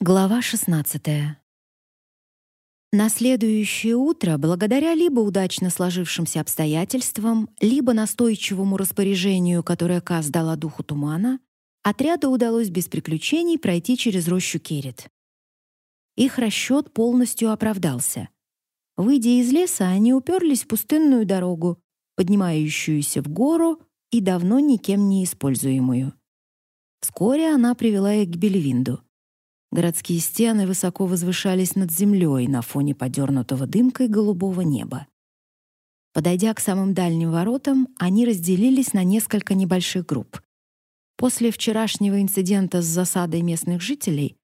Глава 16. На следующее утро, благодаря либо удачно сложившимся обстоятельствам, либо настойчивому распоряжению, которое Каз дала духу тумана, отряду удалось без приключений пройти через рощу Керет. Их расчет полностью оправдался. Выйдя из леса, они уперлись в пустынную дорогу, поднимающуюся в гору и давно никем не используемую. Вскоре она привела их к Бельвинду — Городские стены высоко возвышались над землей на фоне подернутого дымкой голубого неба. Подойдя к самым дальним воротам, они разделились на несколько небольших групп. После вчерашнего инцидента с засадой местных жителей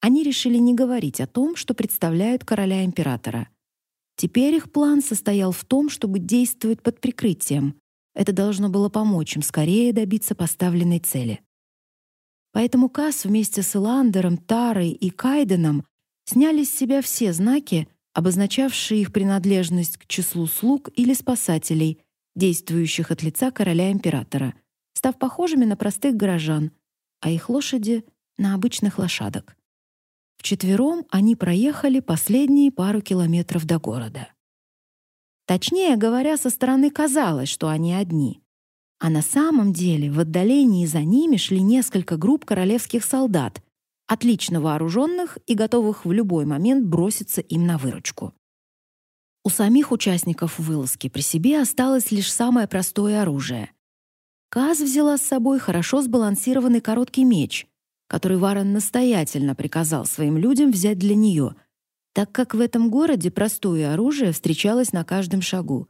они решили не говорить о том, что представляют короля-императора. Теперь их план состоял в том, чтобы действовать под прикрытием. Это должно было помочь им скорее добиться поставленной цели. Поэтому Кас вместе с Иландером, Тарой и Кайденом сняли с себя все знаки, обозначавшие их принадлежность к числу слуг или спасателей, действующих от лица короля-императора, став похожими на простых горожан, а их лошади — на обычных лошадок. Вчетвером они проехали последние пару километров до города. Точнее говоря, со стороны казалось, что они одни. А на самом деле в отдалении за ними шли несколько групп королевских солдат, отлично вооруженных и готовых в любой момент броситься им на выручку. У самих участников вылазки при себе осталось лишь самое простое оружие. Каз взяла с собой хорошо сбалансированный короткий меч, который Варен настоятельно приказал своим людям взять для нее, так как в этом городе простое оружие встречалось на каждом шагу.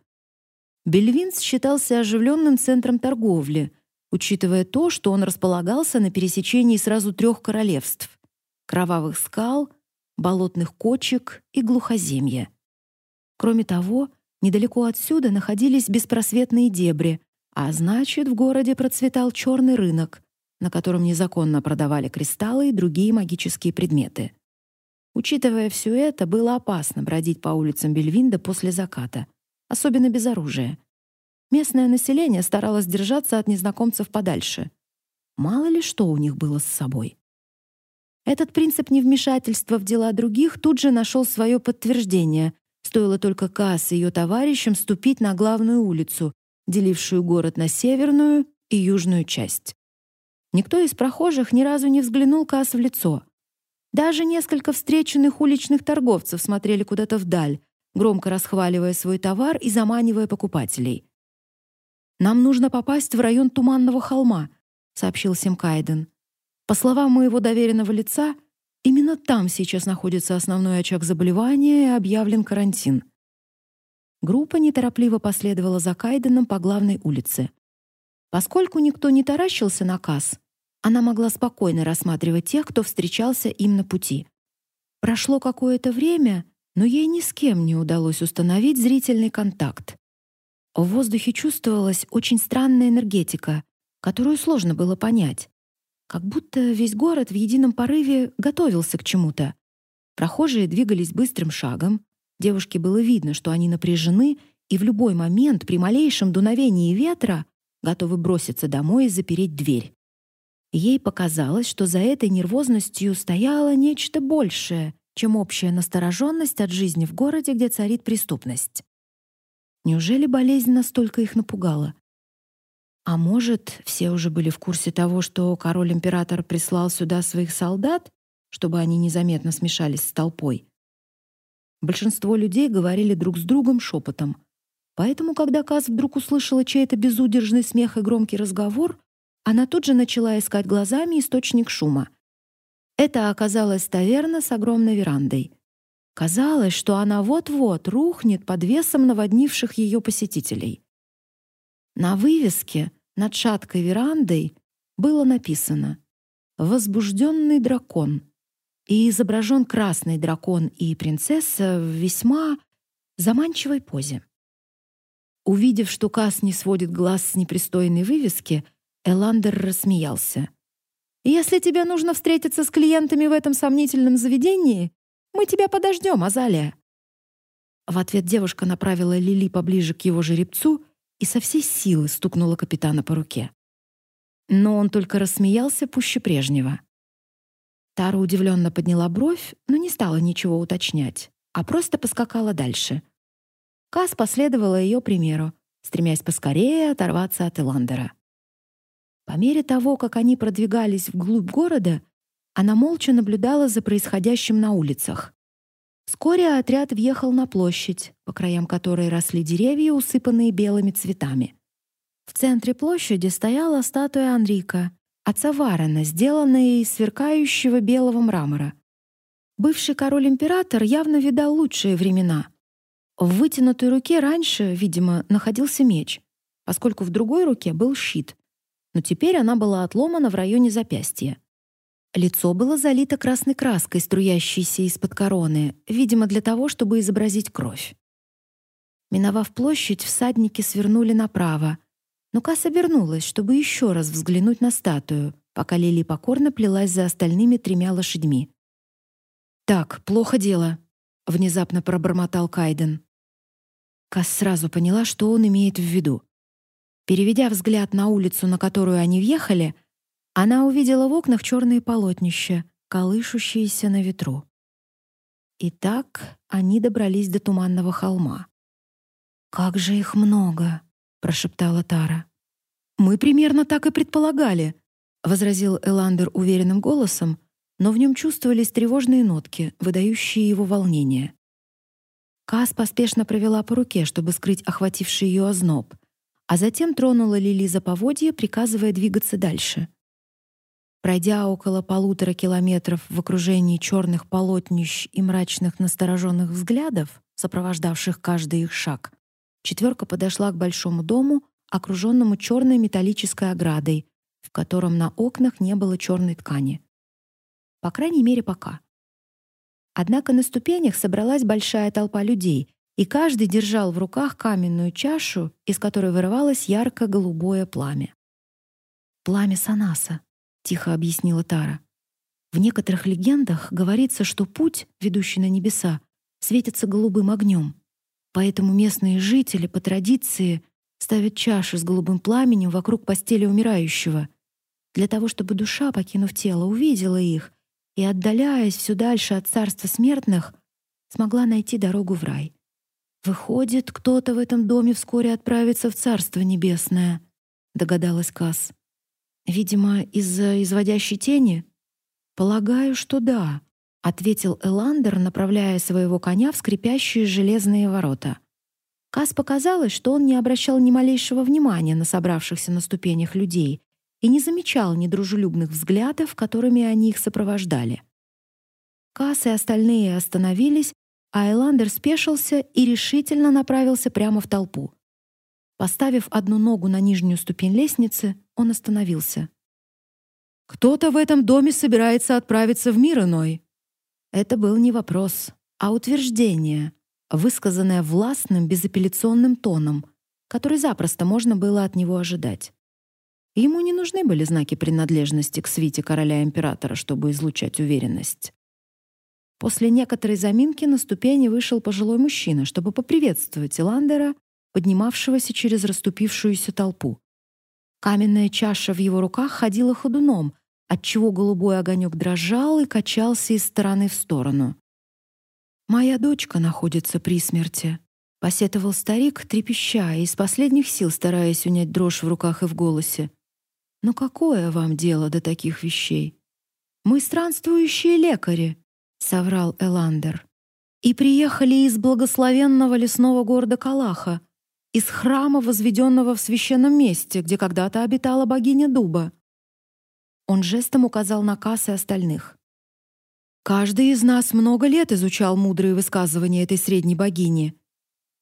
Бельвинс считался оживленным центром торговли, учитывая то, что он располагался на пересечении сразу трех королевств — кровавых скал, болотных кочек и глухоземья. Кроме того, недалеко отсюда находились беспросветные дебри, а значит, в городе процветал черный рынок, на котором незаконно продавали кристаллы и другие магические предметы. Учитывая все это, было опасно бродить по улицам Бельвинда после заката — особенно без оружия. Местное население старалось держаться от незнакомцев подальше. Мало ли что у них было с собой. Этот принцип невмешательства в дела других тут же нашел свое подтверждение. Стоило только Касс и ее товарищам ступить на главную улицу, делившую город на северную и южную часть. Никто из прохожих ни разу не взглянул Касс в лицо. Даже несколько встреченных уличных торговцев смотрели куда-то вдаль, громко расхваливая свой товар и заманивая покупателей. «Нам нужно попасть в район Туманного холма», — сообщил Симкайден. «По словам моего доверенного лица, именно там сейчас находится основной очаг заболевания и объявлен карантин». Группа неторопливо последовала за Кайденом по главной улице. Поскольку никто не таращился на касс, она могла спокойно рассматривать тех, кто встречался им на пути. Прошло какое-то время, но ей ни с кем не удалось установить зрительный контакт. В воздухе чувствовалась очень странная энергетика, которую сложно было понять. Как будто весь город в едином порыве готовился к чему-то. Прохожие двигались быстрым шагом, девушке было видно, что они напряжены и в любой момент при малейшем дуновении ветра готовы броситься домой и запереть дверь. Ей показалось, что за этой нервозностью стояло нечто большее, чем общая настороженность от жизни в городе, где царит преступность. Неужели болезнь настолько их напугала? А может, все уже были в курсе того, что король-император прислал сюда своих солдат, чтобы они незаметно смешались с толпой? Большинство людей говорили друг с другом шепотом. Поэтому, когда Каз вдруг услышала чей-то безудержный смех и громкий разговор, она тут же начала искать глазами источник шума — это оказалась таверна с огромной верандой. Казалось, что она вот-вот рухнет под весом наводнивших ее посетителей. На вывеске над шаткой верандой было написано «Возбужденный дракон» и изображен красный дракон и принцесса в весьма заманчивой позе. Увидев, что Кас не сводит глаз с непристойной вывески, Эландер рассмеялся — если тебе нужно встретиться с клиентами в этом сомнительном заведении, мы тебя подождем, Азалия». В ответ девушка направила Лили поближе к его жеребцу и со всей силы стукнула капитана по руке. Но он только рассмеялся пуще прежнего. Тара удивленно подняла бровь, но не стала ничего уточнять, а просто поскакала дальше. Кас последовала ее примеру, стремясь поскорее оторваться от Эландера. По мере того, как они продвигались вглубь города, она молча наблюдала за происходящим на улицах. Вскоре отряд въехал на площадь, по краям которой росли деревья, усыпанные белыми цветами. В центре площади стояла статуя Анрика, отца Варена, сделанная из сверкающего белого мрамора. Бывший король-император явно видал лучшие времена. В вытянутой руке раньше, видимо, находился меч, поскольку в другой руке был щит. Но теперь она была отломана в районе запястья. Лицо было залито красной краской, струящейся из-под короны, видимо, для того, чтобы изобразить кровь. Миновав площадь, всадники свернули направо, но Касс обернулась, чтобы еще раз взглянуть на статую, пока Лили покорно плелась за остальными тремя лошадьми. «Так, плохо дело», — внезапно пробормотал Кайден. Касс сразу поняла, что он имеет в виду. Переведя взгляд на улицу, на которую они въехали, она увидела в окнах черные полотнища, колышущиеся на ветру. И так они добрались до туманного холма. «Как же их много!» — прошептала Тара. «Мы примерно так и предполагали», — возразил Эландер уверенным голосом, но в нем чувствовались тревожные нотки, выдающие его волнение. Кас поспешно провела по руке, чтобы скрыть охвативший ее озноб, а затем тронула Лили за поводья, приказывая двигаться дальше. Пройдя около полутора километров в окружении черных полотнищ и мрачных настороженных взглядов, сопровождавших каждый их шаг, четверка подошла к большому дому, окруженному черной металлической оградой, в котором на окнах не было черной ткани. По крайней мере, пока. Однако на ступенях собралась большая толпа людей, и каждый держал в руках каменную чашу, из которой вырывалось ярко-голубое пламя. Пламя Санаса, — тихо объяснила Тара. «В некоторых легендах говорится, что путь, ведущий на небеса, светится голубым огнем. Поэтому местные жители по традиции ставят чаши с голубым пламенем вокруг постели умирающего, для того, чтобы душа, покинув тело, увидела их и, отдаляясь все дальше от царства смертных, смогла найти дорогу в рай. Выходит, кто-то в этом доме вскоре отправится в царство небесное, догадалась Касс. Видимо, из-за изводящей тени? Полагаю, что да, ответил Эландер, направляя своего коня в скрипящие железные ворота. Кас показалось, что он не обращал ни малейшего внимания на собравшихся на ступенях людей и не замечал недружелюбных взглядов, которыми они их сопровождали. Кас и остальные остановились, а Эландер спешился и решительно направился прямо в толпу. Поставив одну ногу на нижнюю ступень лестницы, он остановился. «Кто-то в этом доме собирается отправиться в мир иной». Это был не вопрос, а утверждение, высказанное властным, безапелляционным тоном, который запросто можно было от него ожидать. Ему не нужны были знаки принадлежности к свите короля-императора, чтобы излучать уверенность. После некоторой заминки на ступени вышел пожилой мужчина, чтобы поприветствовать Иландера поднимавшегося через расступившуюся толпу. Каменная чаша в его руках ходила ходуном, отчего голубой огонек дрожал и качался из стороны в сторону. «Моя дочка находится при смерти», — посетовал старик, трепеща и из последних сил стараясь унять дрожь в руках и в голосе. «Но какое вам дело до таких вещей? Мы странствующие лекари», — соврал Эландер. «И приехали из благословенного лесного города Калаха, из храма, возведенного в священном месте, где когда-то обитала богиня дуба. Он жестом указал на Касс и остальных. Каждый из нас много лет изучал мудрые высказывания этой средней богини.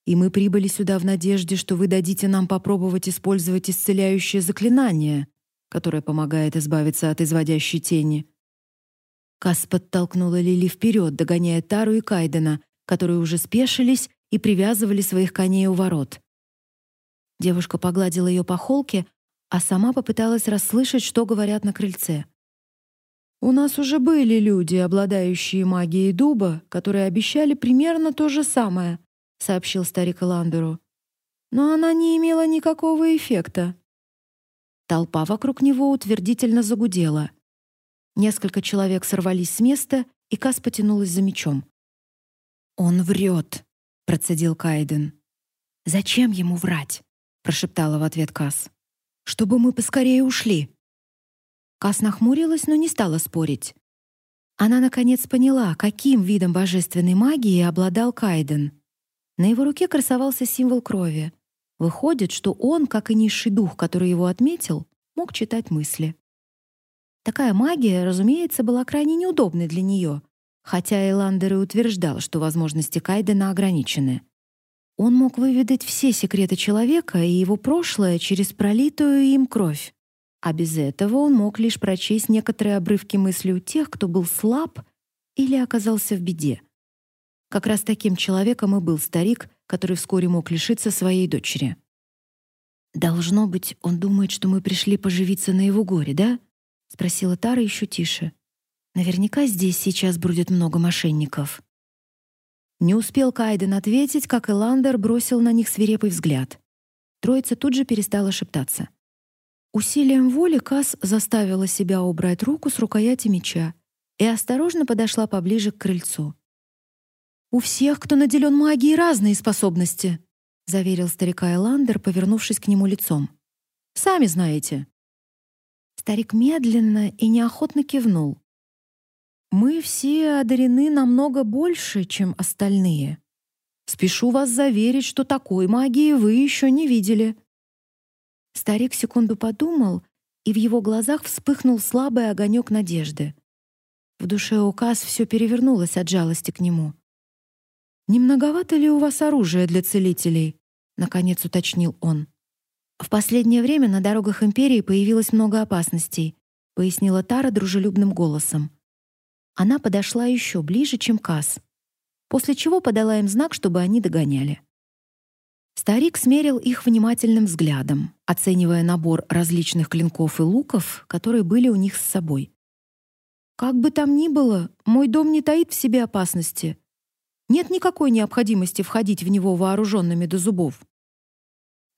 И мы прибыли сюда в надежде, что вы дадите нам попробовать использовать исцеляющее заклинание, которое помогает избавиться от изводящей тени. Кас подтолкнула Лили вперед, догоняя Тару и Кайдена, которые уже спешились и привязывали своих коней у ворот. Девушка погладила ее по холке, а сама попыталась расслышать, что говорят на крыльце. У нас уже были люди, обладающие магией дуба, которые обещали примерно то же самое, сообщил старик Ландеру. Но она не имела никакого эффекта. Толпа вокруг него утвердительно загудела. Несколько человек сорвались с места, и Кас потянулась за мечом. «Он врет», — процедил Кайден. «Зачем ему врать?» — прошептала в ответ Кас. «Чтобы мы поскорее ушли». Кас нахмурилась, но не стала спорить. Она наконец поняла, каким видом божественной магии обладал Кайден. На его руке красовался символ крови. Выходит, что он, как и низший дух, который его отметил, мог читать мысли. Такая магия, разумеется, была крайне неудобной для нее, хотя Эландер и утверждал, что возможности Кайдена ограничены. Он мог выведать все секреты человека и его прошлое через пролитую им кровь. А без этого он мог лишь прочесть некоторые обрывки мыслей у тех, кто был слаб или оказался в беде. Как раз таким человеком и был старик, который вскоре мог лишиться своей дочери. «Должно быть, он думает, что мы пришли поживиться на его горе, да?» — спросила Тара еще тише. «Наверняка здесь сейчас бродит много мошенников». Не успел Кайден ответить, как Эландер бросил на них свирепый взгляд. Троица тут же перестала шептаться. Усилием воли Кас заставила себя убрать руку с рукояти меча и осторожно подошла поближе к крыльцу. «У всех, кто наделен магией, разные способности», — заверил старика Эландер, повернувшись к нему лицом. «Сами знаете». Старик медленно и неохотно кивнул. «Мы все одарены намного больше, чем остальные. Спешу вас заверить, что такой магии вы еще не видели. Старик секунду подумал, и в его глазах вспыхнул слабый огонек надежды. В душе у Кас все перевернулось от жалости к нему. «Не многовато ли у вас оружия для целителей?» — наконец уточнил он. «В последнее время на дорогах Империи появилось много опасностей», — пояснила Тара дружелюбным голосом. Она подошла еще ближе, чем Кас, после чего подала им знак, чтобы они догоняли. Старик смерил их внимательным взглядом, оценивая набор различных клинков и луков, которые были у них с собой. «Как бы там ни было, мой дом не таит в себе опасности. Нет никакой необходимости входить в него вооруженными до зубов».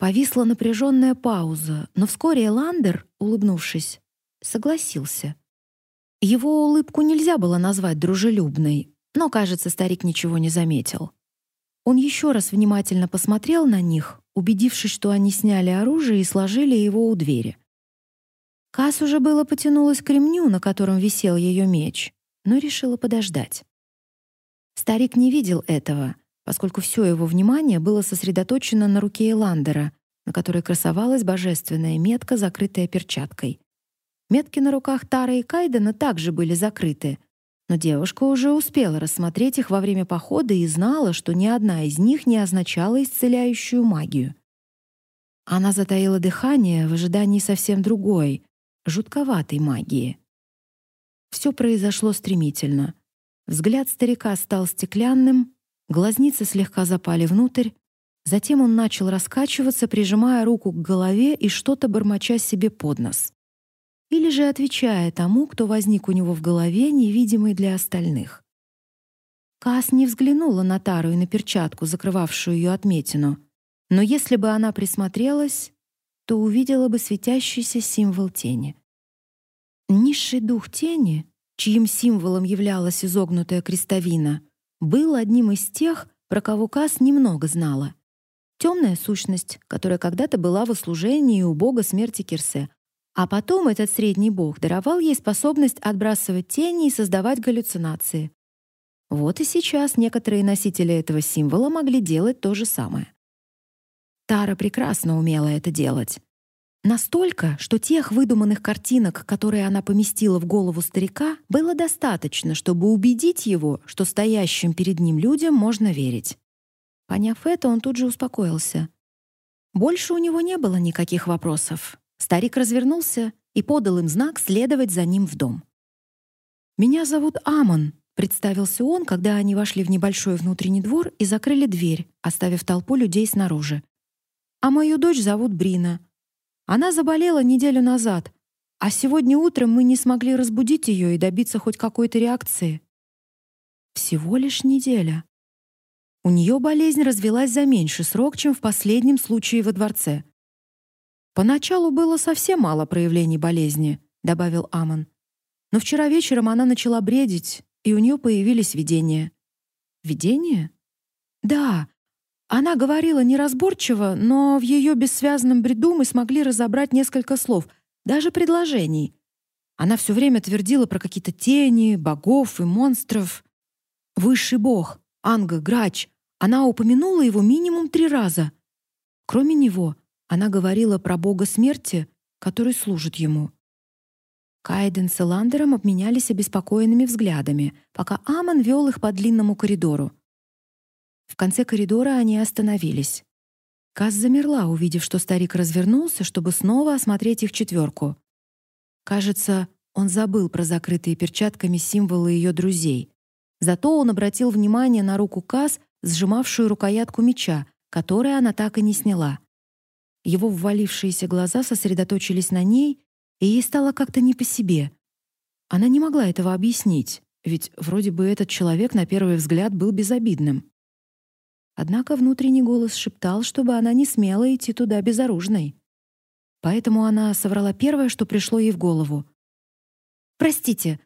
Повисла напряженная пауза, но вскоре Эландер, улыбнувшись, согласился. Его улыбку нельзя было назвать дружелюбной, но, кажется, старик ничего не заметил. Он еще раз внимательно посмотрел на них, убедившись, что они сняли оружие и сложили его у двери. Кас уже было потянулась к ремню, на котором висел ее меч, но решила подождать. Старик не видел этого, поскольку все его внимание было сосредоточено на руке Эландера, на которой красовалась божественная метка, закрытая перчаткой. Метки на руках Тары и Кайдена также были закрыты, но девушка уже успела рассмотреть их во время похода и знала, что ни одна из них не означала исцеляющую магию. Она затаила дыхание в ожидании совсем другой, жутковатой магии. Все произошло стремительно. Взгляд старика стал стеклянным, глазницы слегка запали внутрь, затем он начал раскачиваться, прижимая руку к голове и что-то бормоча себе под нос или же отвечая тому, кто возник у него в голове, невидимый для остальных. Кас не взглянула на тару и на перчатку, закрывавшую ее отметину, но если бы она присмотрелась, то увидела бы светящийся символ тени. Низший дух тени, чьим символом являлась изогнутая крестовина, был одним из тех, про кого Кас немного знала. Темная сущность, которая когда-то была в услужении у бога смерти Кирсе, а потом этот средний бог даровал ей способность отбрасывать тени и создавать галлюцинации. Вот и сейчас некоторые носители этого символа могли делать то же самое. Тара прекрасно умела это делать. Настолько, что тех выдуманных картинок, которые она поместила в голову старика, было достаточно, чтобы убедить его, что стоящим перед ним людям можно верить. Поняв это, он тут же успокоился. Больше у него не было никаких вопросов. Старик развернулся и подал им знак следовать за ним в дом. «Меня зовут Амон», — представился он, когда они вошли в небольшой внутренний двор и закрыли дверь, оставив толпу людей снаружи. «А мою дочь зовут Брина. Она заболела неделю назад, а сегодня утром мы не смогли разбудить ее и добиться хоть какой-то реакции». Всего лишь неделя. У нее болезнь развелась за меньший срок, чем в последнем случае во дворце — Поначалу было совсем мало проявлений болезни, добавил Амон. Но вчера вечером она начала бредить, и у нее появились видения. Видения? Да. Она говорила неразборчиво, но в ее бессвязном бреду мы смогли разобрать несколько слов, даже предложений. Она все время твердила про какие-то тени, богов и монстров. Высший бог, Анга, Грач. Она упомянула его минимум три раза. Кроме него, она говорила про бога смерти, который служит ему. Кайден с Эландером обменялись обеспокоенными взглядами, пока Амон вел их по длинному коридору. В конце коридора они остановились. Каз замерла, увидев, что старик развернулся, чтобы снова осмотреть их четверку. Кажется, он забыл про закрытые перчатками символы ее друзей. Зато он обратил внимание на руку Каз, сжимавшую рукоятку меча, который она так и не сняла. Его ввалившиеся глаза сосредоточились на ней, и ей стало как-то не по себе. Она не могла этого объяснить, ведь вроде бы этот человек на первый взгляд был безобидным. Однако внутренний голос шептал, чтобы она не смела идти туда безоружной. Поэтому она соврала первое, что пришло ей в голову. «Простите,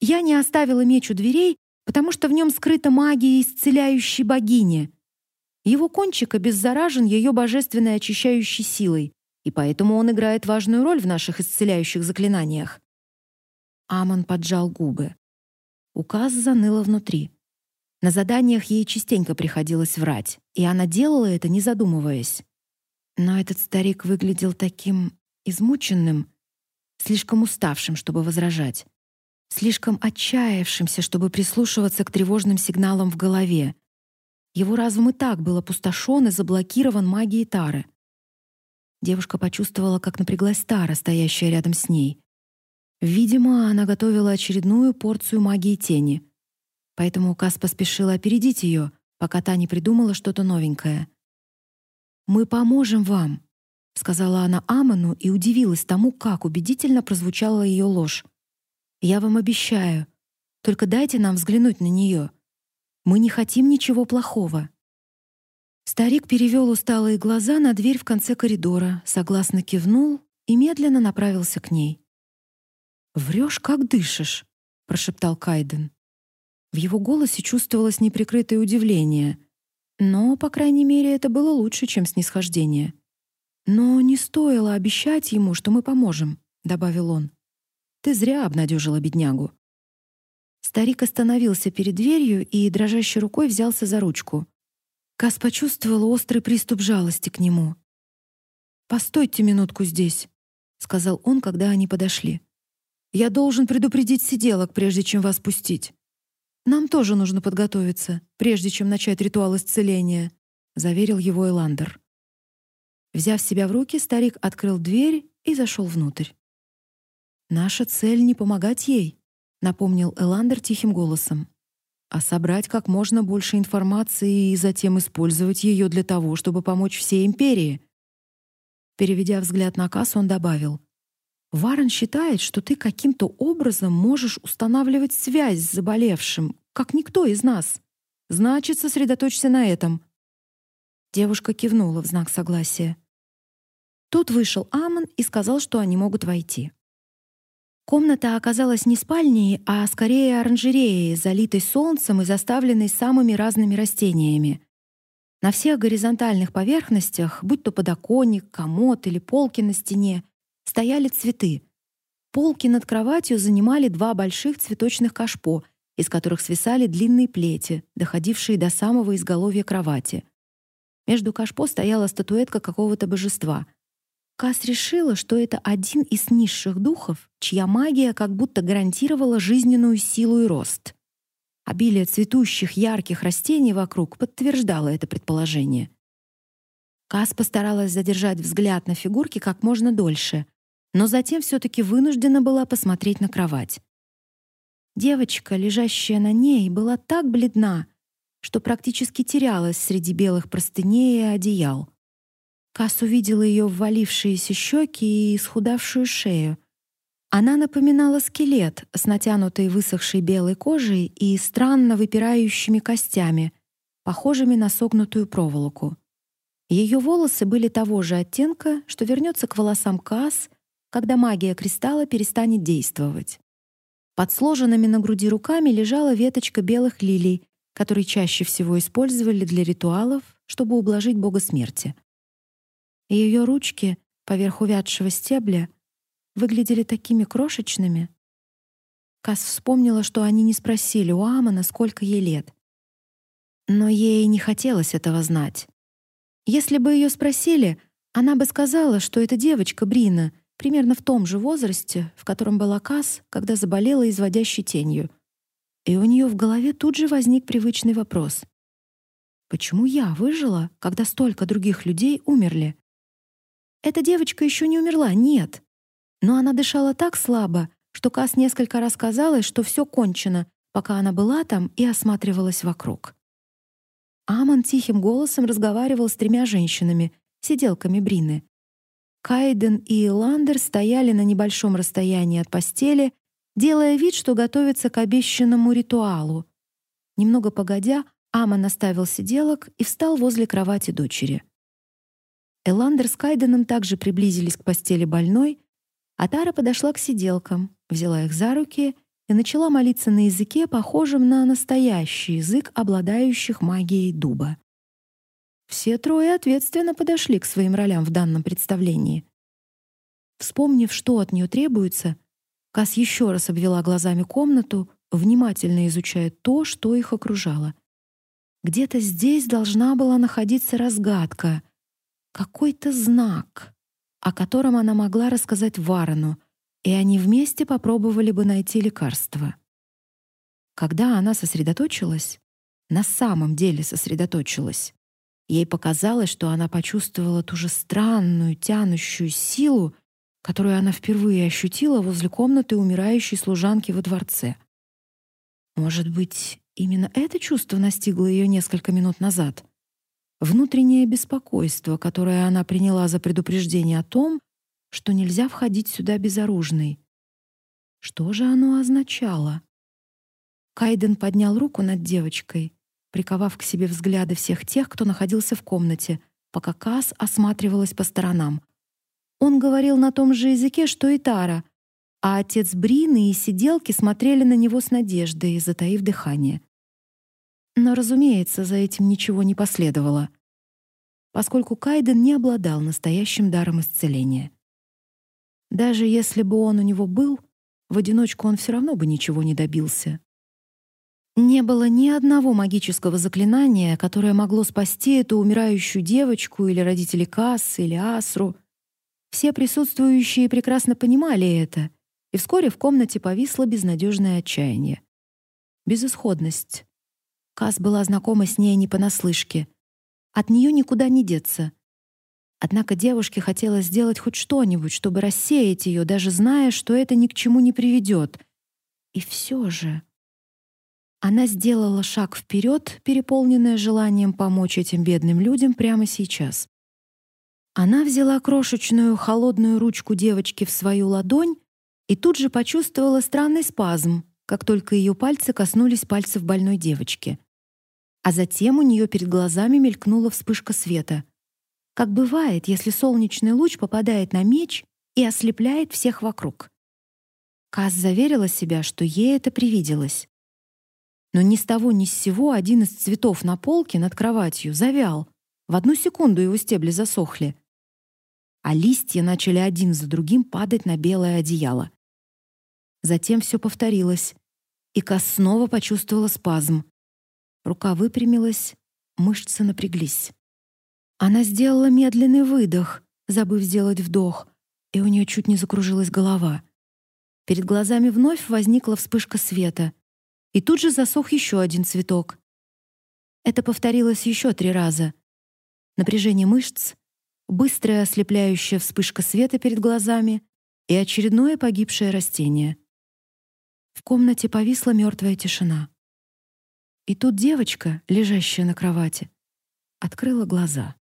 я не оставила меч у дверей, потому что в нем скрыта магия исцеляющей богини. Его кончик обеззаражен ее божественной очищающей силой и поэтому он играет важную роль в наших исцеляющих заклинаниях. Амон поджал губы. Указ заныло внутри. На заданиях ей частенько приходилось врать, и она делала это, не задумываясь. Но этот старик выглядел таким измученным, слишком уставшим, чтобы возражать, слишком отчаявшимся, чтобы прислушиваться к тревожным сигналам в голове. Его разум и так был опустошен и заблокирован магией Тары — Девушка почувствовала, как напряглась Тара, стоящая рядом с ней. Видимо, она готовила очередную порцию магии тени. Поэтому Кас поспешила опередить ее, пока та не придумала что-то новенькое. «Мы поможем вам», — сказала она Аману и удивилась тому, как убедительно прозвучала ее ложь. «Я вам обещаю. Только дайте нам взглянуть на нее. Мы не хотим ничего плохого». Старик перевел усталые глаза на дверь в конце коридора, согласно кивнул и медленно направился к ней. «Врешь, как дышишь», — прошептал Кайден. В его голосе чувствовалось неприкрытое удивление, но, по крайней мере, это было лучше, чем снисхождение. «Но не стоило обещать ему, что мы поможем», — добавил он. «Ты зря обнадежила беднягу». Старик остановился перед дверью и дрожащей рукой взялся за ручку. Кас почувствовала острый приступ жалости к нему. «Постойте минутку здесь», — сказал он, когда они подошли. «Я должен предупредить сиделок, прежде чем вас пустить. Нам тоже нужно подготовиться, прежде чем начать ритуал исцеления», — заверил его Эландер. Взяв себя в руки, старик открыл дверь и зашел внутрь. «Наша цель — не помогать ей», — напомнил Эландер тихим голосом а собрать как можно больше информации и затем использовать ее для того, чтобы помочь всей империи. Переведя взгляд на Кас, он добавил: Варен считает, что ты каким-то образом можешь устанавливать связь с заболевшим, как никто из нас. Значит, сосредоточься на этом. Девушка кивнула в знак согласия. Тут вышел Амон и сказал, что они могут войти. Комната оказалась не спальней, а скорее оранжереей, залитой солнцем и заставленной самыми разными растениями. На всех горизонтальных поверхностях, будь то подоконник, комод или полки на стене, стояли цветы. Полки над кроватью занимали два больших цветочных кашпо, из которых свисали длинные плети, доходившие до самого изголовья кровати. Между кашпо стояла статуэтка какого-то божества — Кас решила, что это один из низших духов, чья магия как будто гарантировала жизненную силу и рост. Обилие цветущих ярких растений вокруг подтверждало это предположение. Кас постаралась задержать взгляд на фигурки как можно дольше, но затем все таки вынуждена была посмотреть на кровать. Девочка, лежащая на ней, была так бледна, что практически терялась среди белых простыней и одеял. Кас увидела ее ввалившиеся щеки и исхудавшую шею. Она напоминала скелет с натянутой высохшей белой кожей и странно выпирающими костями, похожими на согнутую проволоку. Ее волосы были того же оттенка, что вернется к волосам Кас, когда магия кристалла перестанет действовать. Под сложенными на груди руками лежала веточка белых лилий, которые чаще всего использовали для ритуалов, чтобы ублажить бога смерти. Ее ручки поверх увядшего стебля выглядели такими крошечными. Кас вспомнила, что они не спросили у Амона, сколько ей лет. Но ей не хотелось этого знать. Если бы ее спросили, она бы сказала, что это девочка Брина, примерно в том же возрасте, в котором была Кас, когда заболела изводящей тенью. И у нее в голове тут же возник привычный вопрос. Почему я выжила, когда столько других людей умерли? Эта девочка еще не умерла, нет. Но она дышала так слабо, что Кас несколько раз казалось, что все кончено, пока она была там и осматривалась вокруг. Амон тихим голосом разговаривал с тремя женщинами, сиделками Брины. Кайден и Ландер стояли на небольшом расстоянии от постели, делая вид, что готовятся к обещанному ритуалу. Немного погодя, Амон оставил сиделок и встал возле кровати дочери. Эландер с Кайденом также приблизились к постели больной, а Тара подошла к сиделкам, взяла их за руки и начала молиться на языке, похожем на настоящий язык обладающих магией дуба. Все трое ответственно подошли к своим ролям в данном представлении. Вспомнив, что от нее требуется, Кас еще раз обвела глазами комнату, внимательно изучая то, что их окружало. Где-то здесь должна была находиться разгадка, какой-то знак, о котором она могла рассказать Варену, и они вместе попробовали бы найти лекарство. Когда она сосредоточилась, на самом деле сосредоточилась, ей показалось, что она почувствовала ту же странную, тянущую силу, которую она впервые ощутила возле комнаты умирающей служанки во дворце. Может быть, именно это чувство настигло ее несколько минут назад? Внутреннее беспокойство, которое она приняла за предупреждение о том, что нельзя входить сюда безоружной. Что же оно означало? Кайден поднял руку над девочкой, приковав к себе взгляды всех тех, кто находился в комнате, пока Кас осматривалась по сторонам. Он говорил на том же языке, что и Тара, а отец Брины и сиделки смотрели на него с надеждой, затаив дыхание. Но, разумеется, за этим ничего не последовало, поскольку Кайден не обладал настоящим даром исцеления. Даже если бы он у него был, в одиночку он все равно бы ничего не добился. Не было ни одного магического заклинания, которое могло спасти эту умирающую девочку или родителей Кассы или Асру. Все присутствующие прекрасно понимали это, и вскоре в комнате повисло безнадежное отчаяние. Безысходность. Кас была знакома с ней не понаслышке. От нее никуда не деться. Однако девушке хотелось сделать хоть что-нибудь, чтобы рассеять ее, даже зная, что это ни к чему не приведет. И все же она сделала шаг вперед, переполненная желанием помочь этим бедным людям прямо сейчас. Она взяла крошечную холодную ручку девочки в свою ладонь и тут же почувствовала странный спазм, как только ее пальцы коснулись пальцев больной девочки. А затем у нее перед глазами мелькнула вспышка света — как бывает, если солнечный луч попадает на меч и ослепляет всех вокруг. Каз заверила себя, что ей это привиделось. Но ни с того ни с сего один из цветов на полке над кроватью завял. В одну секунду его стебли засохли. А листья начали один за другим падать на белое одеяло. Затем все повторилось, и Каз снова почувствовала спазм. Рука выпрямилась, мышцы напряглись. Она сделала медленный выдох, забыв сделать вдох, и у нее чуть не закружилась голова. Перед глазами вновь возникла вспышка света, и тут же засох еще один цветок. Это повторилось еще три раза. Напряжение мышц, быстрая ослепляющая вспышка света перед глазами и очередное погибшее растение. В комнате повисла мертвая тишина. И тут девочка, лежащая на кровати, открыла глаза.